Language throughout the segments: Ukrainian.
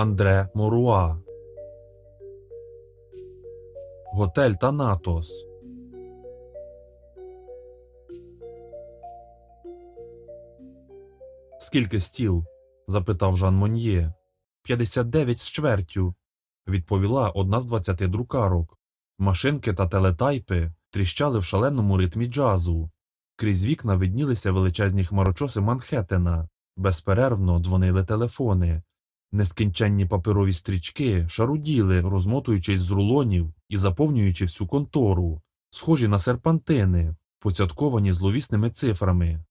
Андре Моруа. Готель Танатос. Скільки стіл? запитав Жан Мон'є. П'ятдесят дев'ять з чвертю, відповіла одна з двадцяти друкарок. Машинки та телетайпи тріщали в шаленому ритмі джазу. Крізь вікна виднілися величезні хмарочоси Манхеттена, безперервно дзвонили телефони. Нескінченні паперові стрічки шаруділи, розмотуючись з рулонів і заповнюючи всю контору, схожі на серпантини, поцятковані зловісними цифрами.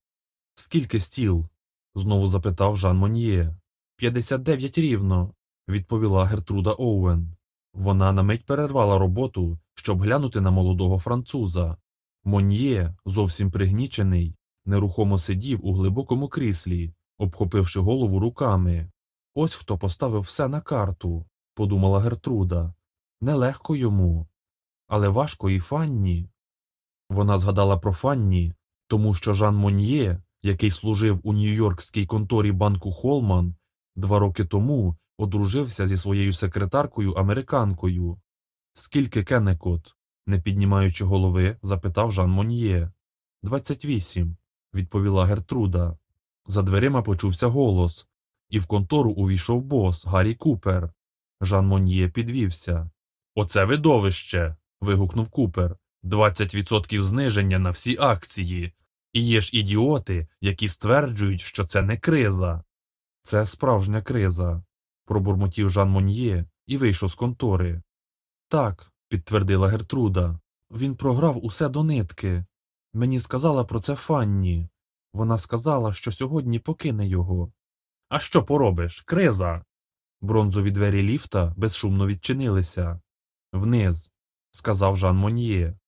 Скільки стіл? знову запитав Жан Мон'є. П'ятдесят дев'ять рівно, відповіла Гертруда Оуен. Вона на мить перервала роботу, щоб глянути на молодого француза. Мон'є, зовсім пригнічений, нерухомо сидів у глибокому кріслі, обхопивши голову руками. Ось хто поставив все на карту, подумала Гертруда. Нелегко йому. Але важко і Фанні. Вона згадала про Фанні, тому що Жан Мон'є, який служив у нью-йоркській конторі банку Холман, два роки тому одружився зі своєю секретаркою американкою. Скільки Кеннекот? не піднімаючи голови, запитав Жан Мон'є. Двадцять вісім, відповіла Гертруда. За дверима почувся голос, і в контору увійшов бос Гаррі Купер. Жан Мон'є підвівся. Оце видовище. вигукнув Купер. Двадцять відсотків зниження на всі акції. І є ж ідіоти, які стверджують, що це не криза. Це справжня криза, пробурмотів Жан Мон'є і вийшов з контори. Так, підтвердила Гертруда. Він програв усе до нитки. Мені сказала про це Фанні. Вона сказала, що сьогодні покине його. А що поробиш? Криза. Бронзові двері ліфта безшумно відчинилися. Вниз, сказав Жан Мон'є.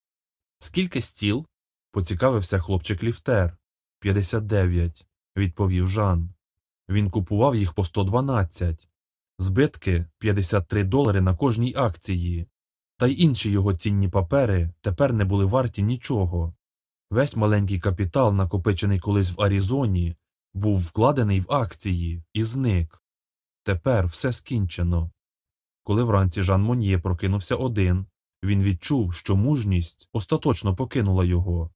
Скільки стіл? поцікавився хлопчик ліфтер. П'ятдесят дев'ять, відповів Жан. Він купував їх по 112. збитки 53 долари на кожній акції, та й інші його цінні папери тепер не були варті нічого. Весь маленький капітал, накопичений колись в Аризоні, був вкладений в акції і зник. Тепер все скінчено. Коли вранці Жан Мон'є прокинувся один, він відчув, що мужність остаточно покинула його.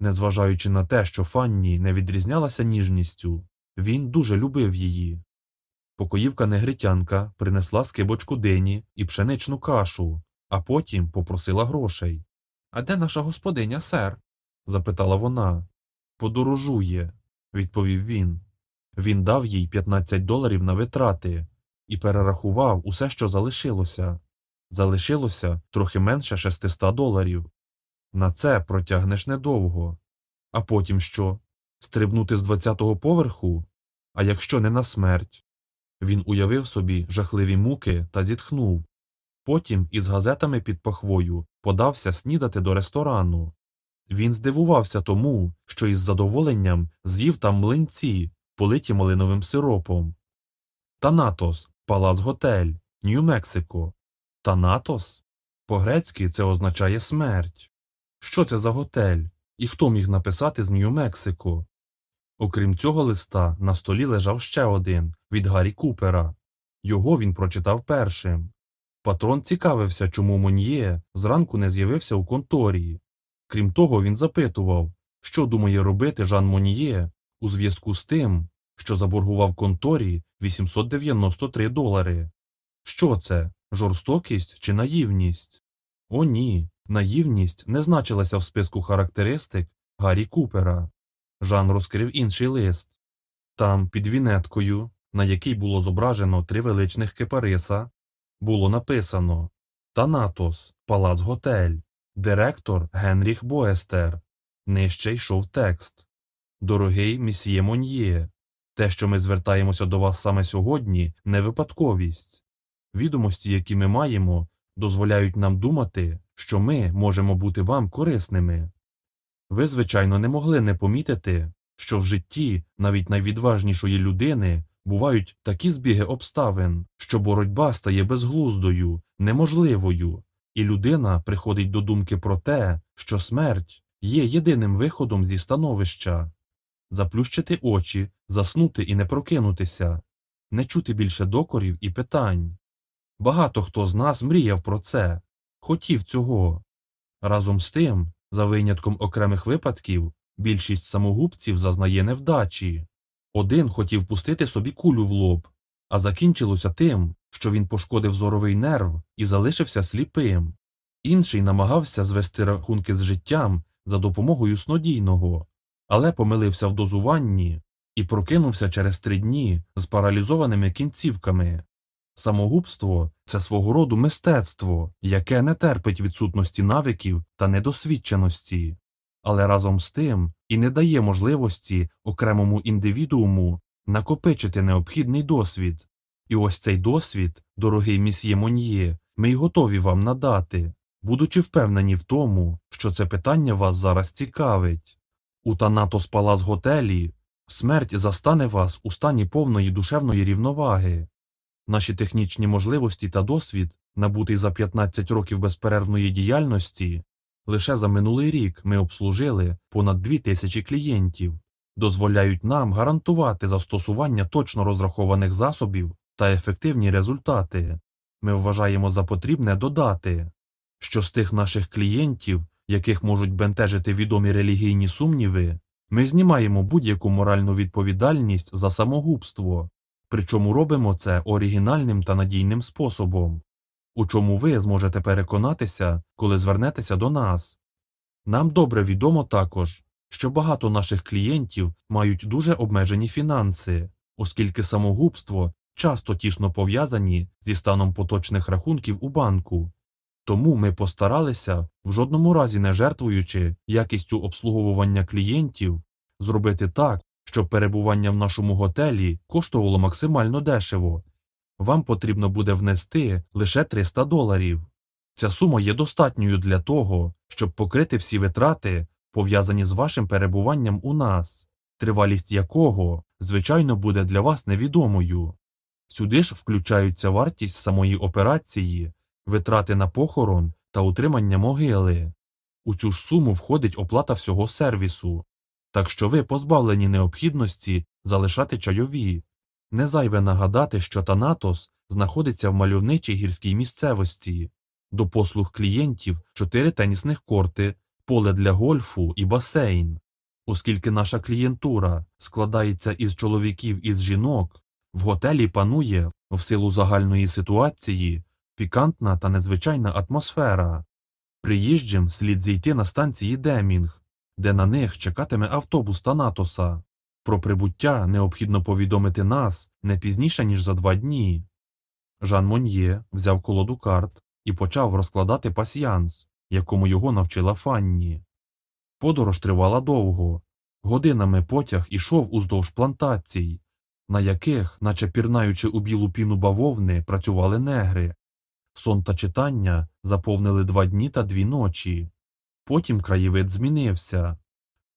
Незважаючи на те, що Фанні не відрізнялася ніжністю, він дуже любив її. Покоївка негритянка принесла скибочку дині і пшеничну кашу, а потім попросила грошей. А де наша господиня, сер? запитала вона. Подорожує, відповів він. Він дав їй 15 доларів на витрати і перерахував усе, що залишилося. Залишилося трохи менше 600 доларів. На це протягнеш недовго. А потім що? Стрибнути з 20-го поверху? А якщо не на смерть? Він уявив собі жахливі муки та зітхнув. Потім із газетами під пахвою подався снідати до ресторану. Він здивувався тому, що із задоволенням з'їв там млинці, политі малиновим сиропом. Танатос, палац готель, Нью-Мексико. Танатос? По грецьки це означає смерть. Що це за готель? І хто міг написати з Нью-Мексико? Окрім цього листа, на столі лежав ще один від Гаррі Купера. Його він прочитав першим. Патрон цікавився, чому Мон'є зранку не з'явився у конторі. Крім того, він запитував, що думає робити Жан Мон'є у зв'язку з тим, що заборгував конторі 893 долари. Що це? Жорстокість чи наївність? О, ні. Наївність не значилася в списку характеристик Гаррі Купера. Жан розкрив інший лист. Там, під вінеткою, на якій було зображено три величних кипариса, було написано Танатос, Палац Готель, директор Генріх Боестер. Нижче йшов текст Дорогий місьє Мон'є, те, що ми звертаємося до вас саме сьогодні, не випадковість. Відомості, які ми маємо, дозволяють нам думати, що ми можемо бути вам корисними. Ви, звичайно, не могли не помітити, що в житті навіть найвідважнішої людини бувають такі збіги обставин, що боротьба стає безглуздою, неможливою, і людина приходить до думки про те, що смерть є єдиним виходом зі становища заплющити очі, заснути і не прокинутися, не чути більше докорів і питань. Багато хто з нас мріяв про це, хотів цього. Разом з тим, за винятком окремих випадків, більшість самогубців зазнає невдачі. Один хотів пустити собі кулю в лоб, а закінчилося тим, що він пошкодив зоровий нерв і залишився сліпим. Інший намагався звести рахунки з життям за допомогою снодійного, але помилився в дозуванні і прокинувся через три дні з паралізованими кінцівками. Самогубство це свого роду мистецтво, яке не терпить відсутності навиків та недосвідченості, але разом з тим і не дає можливості окремому індивідууму накопичити необхідний досвід. І ось цей досвід, дорогий місьє Мон'є, ми й готові вам надати, будучи впевнені в тому, що це питання вас зараз цікавить. У Танатос Палас готелі смерть застане вас у стані повної душевної рівноваги. Наші технічні можливості та досвід, набутий за 15 років безперервної діяльності, лише за минулий рік ми обслужили понад 2 тисячі клієнтів, дозволяють нам гарантувати застосування точно розрахованих засобів та ефективні результати. Ми вважаємо за потрібне додати, що з тих наших клієнтів, яких можуть бентежити відомі релігійні сумніви, ми знімаємо будь-яку моральну відповідальність за самогубство, причому робимо це оригінальним та надійним способом, у чому ви зможете переконатися, коли звернетеся до нас. Нам добре відомо також, що багато наших клієнтів мають дуже обмежені фінанси, оскільки самогубство часто тісно пов'язані зі станом поточних рахунків у банку. Тому ми постаралися, в жодному разі не жертвуючи якістю обслуговування клієнтів, зробити так, щоб перебування в нашому готелі коштувало максимально дешево. Вам потрібно буде внести лише 300 доларів. Ця сума є достатньою для того, щоб покрити всі витрати, пов'язані з вашим перебуванням у нас, тривалість якого, звичайно, буде для вас невідомою. Сюди ж включаються вартість самої операції, витрати на похорон та утримання могили. У цю ж суму входить оплата всього сервісу, так що ви позбавлені необхідності залишати чайові. Не зайве нагадати, що Танатос знаходиться в мальовничій гірській місцевості, до послуг клієнтів чотири тенісних корти, поле для гольфу і басейн. Оскільки наша клієнтура складається із чоловіків і з жінок, в готелі панує, в силу загальної ситуації, пікантна та незвичайна атмосфера. Приїжджим слід зійти на станції Демінг, де на них чекатиме автобус Танатоса. Про прибуття необхідно повідомити нас не пізніше, ніж за два дні. Жан Мон'є взяв колоду карт і почав розкладати пасьянс, якому його навчила Фанні. Подорож тривала довго. Годинами потяг ішов уздовж плантацій, на яких, наче пірнаючи у білу піну бавовни, працювали негри. Сон та читання заповнили два дні та дві ночі. Потім краєвид змінився.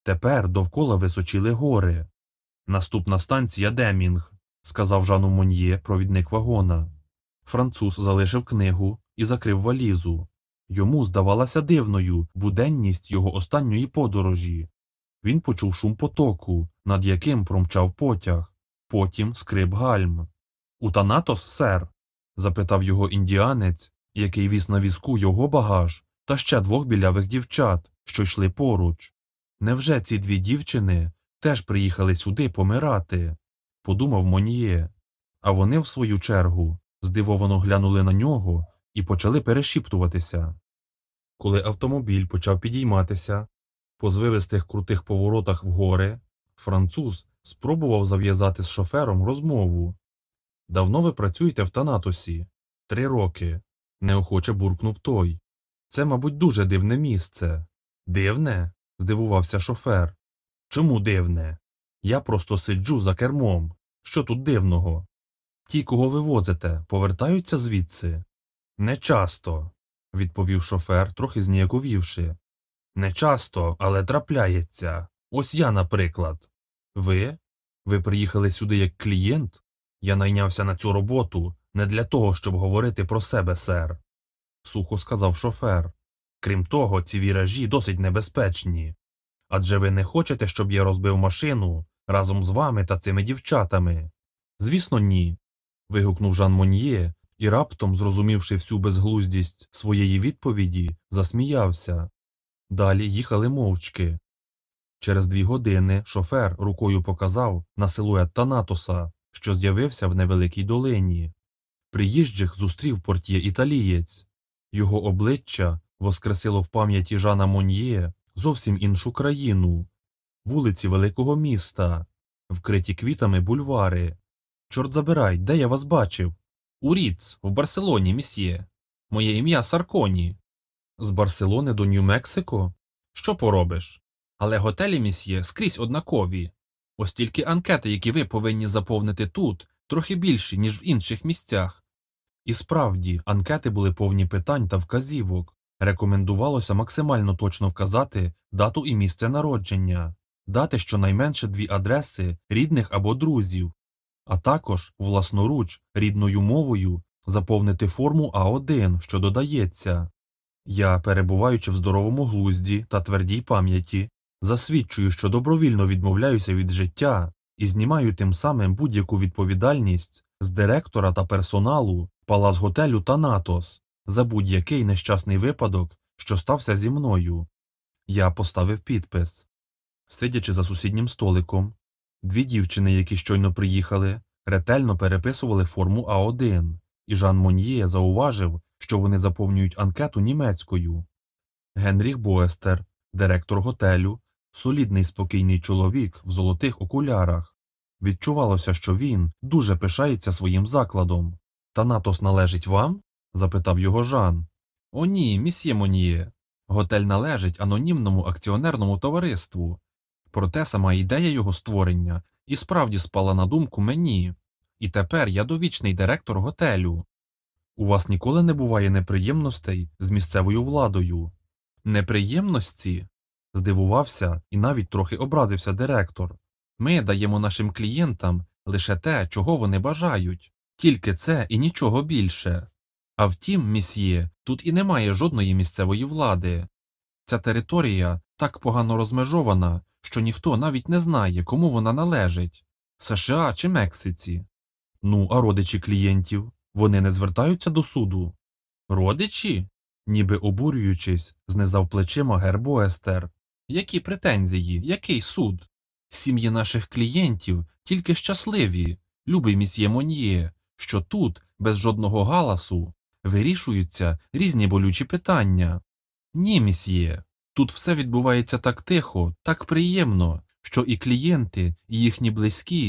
Тепер довкола височили гори. Наступна станція Демінг, сказав Жану Мон'є, провідник вагона. Француз залишив книгу і закрив валізу. Йому здавалася дивною буденність його останньої подорожі. Він почув шум потоку, над яким промчав потяг, потім скрип гальм. У Танатос, сер? запитав його індіанець, який віз на візку його багаж та ще двох білявих дівчат, що йшли поруч. Невже ці дві дівчини теж приїхали сюди помирати? подумав Мон'є. А вони, в свою чергу, здивовано глянули на нього і почали перешіптуватися. Коли автомобіль почав підійматися, по звивистих крутих поворотах вгори, француз спробував зав'язати з шофером розмову. Давно ви працюєте в Танатосі? Три роки. неохоче буркнув той. Це, мабуть, дуже дивне місце. Дивне? здивувався шофер. Чому дивне? Я просто сиджу за кермом. Що тут дивного? Ті, кого ви возите, повертаються звідси? Не часто, відповів шофер, трохи зніяковівши. Не часто, але трапляється. Ось я, наприклад. Ви? Ви приїхали сюди як клієнт? Я найнявся на цю роботу не для того, щоб говорити про себе, сер, сухо сказав шофер. Крім того, ці віражі досить небезпечні. Адже ви не хочете, щоб я розбив машину разом з вами та цими дівчатами? Звісно, ні. вигукнув Жан Мон'є і раптом, зрозумівши всю безглуздість своєї відповіді, засміявся. Далі їхали мовчки. Через дві години шофер рукою показав на силует Танатоса, що з'явився в невеликій долині. Приїжджих зустрів портє італієць. Його обличчя воскресило в пам'яті Жана Мон'є зовсім іншу країну, вулиці великого міста, вкриті квітами бульвари. Чорт забирай, де я вас бачив? У Ріц, в Барселоні, місьє. Моє ім'я Сарконі. З Барселони до Нью-Мексико? Що поробиш? Але готелі, місьє, скрізь однакові. Ось тільки анкети, які ви повинні заповнити тут, трохи більші, ніж в інших місцях. І справді, анкети були повні питань та вказівок. Рекомендувалося максимально точно вказати дату і місце народження, дати щонайменше дві адреси рідних або друзів, а також власноруч рідною мовою заповнити форму А1, що додається. Я, перебуваючи в здоровому глузді та твердій пам'яті, засвідчую, що добровільно відмовляюся від життя і знімаю тим самим будь-яку відповідальність з директора та персоналу палац готелю Танатос за будь-який нещасний випадок, що стався зі мною. Я поставив підпис. Сидячи за сусіднім столиком, дві дівчини, які щойно приїхали, ретельно переписували форму А1, і Жан Мон'є зауважив, що вони заповнюють анкету німецькою. Генріх Боестер, директор готелю, солідний спокійний чоловік в золотих окулярах. Відчувалося, що він дуже пишається своїм закладом. Танатос належить вам? запитав його Жан. О, ні, місьє Мон'є. Готель належить анонімному акціонерному товариству. Проте сама ідея його створення і справді спала на думку мені. І тепер я довічний директор готелю. У вас ніколи не буває неприємностей з місцевою владою. Неприємності? здивувався і навіть трохи образився директор. Ми даємо нашим клієнтам лише те, чого вони бажають, тільки це і нічого більше. А втім, місьє, тут і немає жодної місцевої влади. Ця територія так погано розмежована, що ніхто навіть не знає, кому вона належить США чи Мексиці. Ну, а родичі клієнтів вони не звертаються до суду. Родичі? ніби обурюючись, знизав плечима Гербоестер. Які претензії, який суд? Сім'ї наших клієнтів тільки щасливі, любий місьє Мон'є, що тут, без жодного галасу, вирішуються різні болючі питання. Ні, місьє, тут все відбувається так тихо, так приємно, що і клієнти, і їхні близькі